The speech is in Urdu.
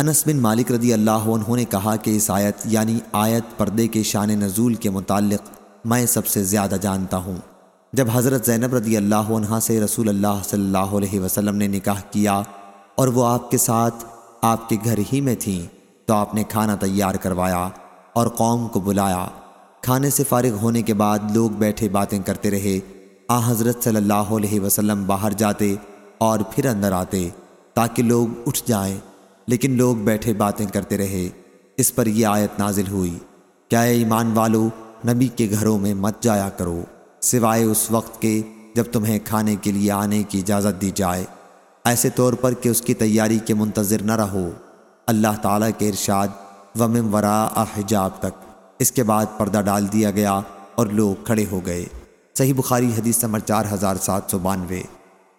انس بن مالک رضی اللہ عنہ نے کہا کہ اس آیت یعنی آیت پردے کے شان نزول کے متعلق میں سب سے زیادہ جانتا ہوں۔ جب حضرت زینب رضی اللہ عنہ سے رسول اللہ صلی اللہ علیہ وسلم نے نکاح کیا اور وہ آپ کے ساتھ آپ کے گھر ہی میں تھیں تو آپ نے کھانا تیار کروایا اور قوم کو بلایا۔ کھانے سے فارغ ہونے کے بعد لوگ بیٹھے باتیں کرتے رہے۔ آ حضرت صلی اللہ علیہ وسلم باہر جاتے اور پھر اندر آتے تاکہ لوگ اٹھ جائیں۔ لیکن لوگ بیٹھے باتیں کرتے رہے۔ اس پر یہ آیت نازل ہوئی، کیا اے ایمان والو، نبی کے گھروں میں مت جایا کرو، سوائے اس وقت کے جب تمہیں کھانے کے لیے آنے کی اجازت دی جائے۔ ایسے طور پر کہ اس کی تیاری کے منتظر نہ رہو۔ اللہ تعالیٰ کے ارشاد ومم ورا حجاب تک۔ اس کے بعد پردہ ڈال دیا گیا اور لوگ کھڑے ہو گئے۔ صحیح بخاری حدیث نمبر چار ہزار سات سو بانوے۔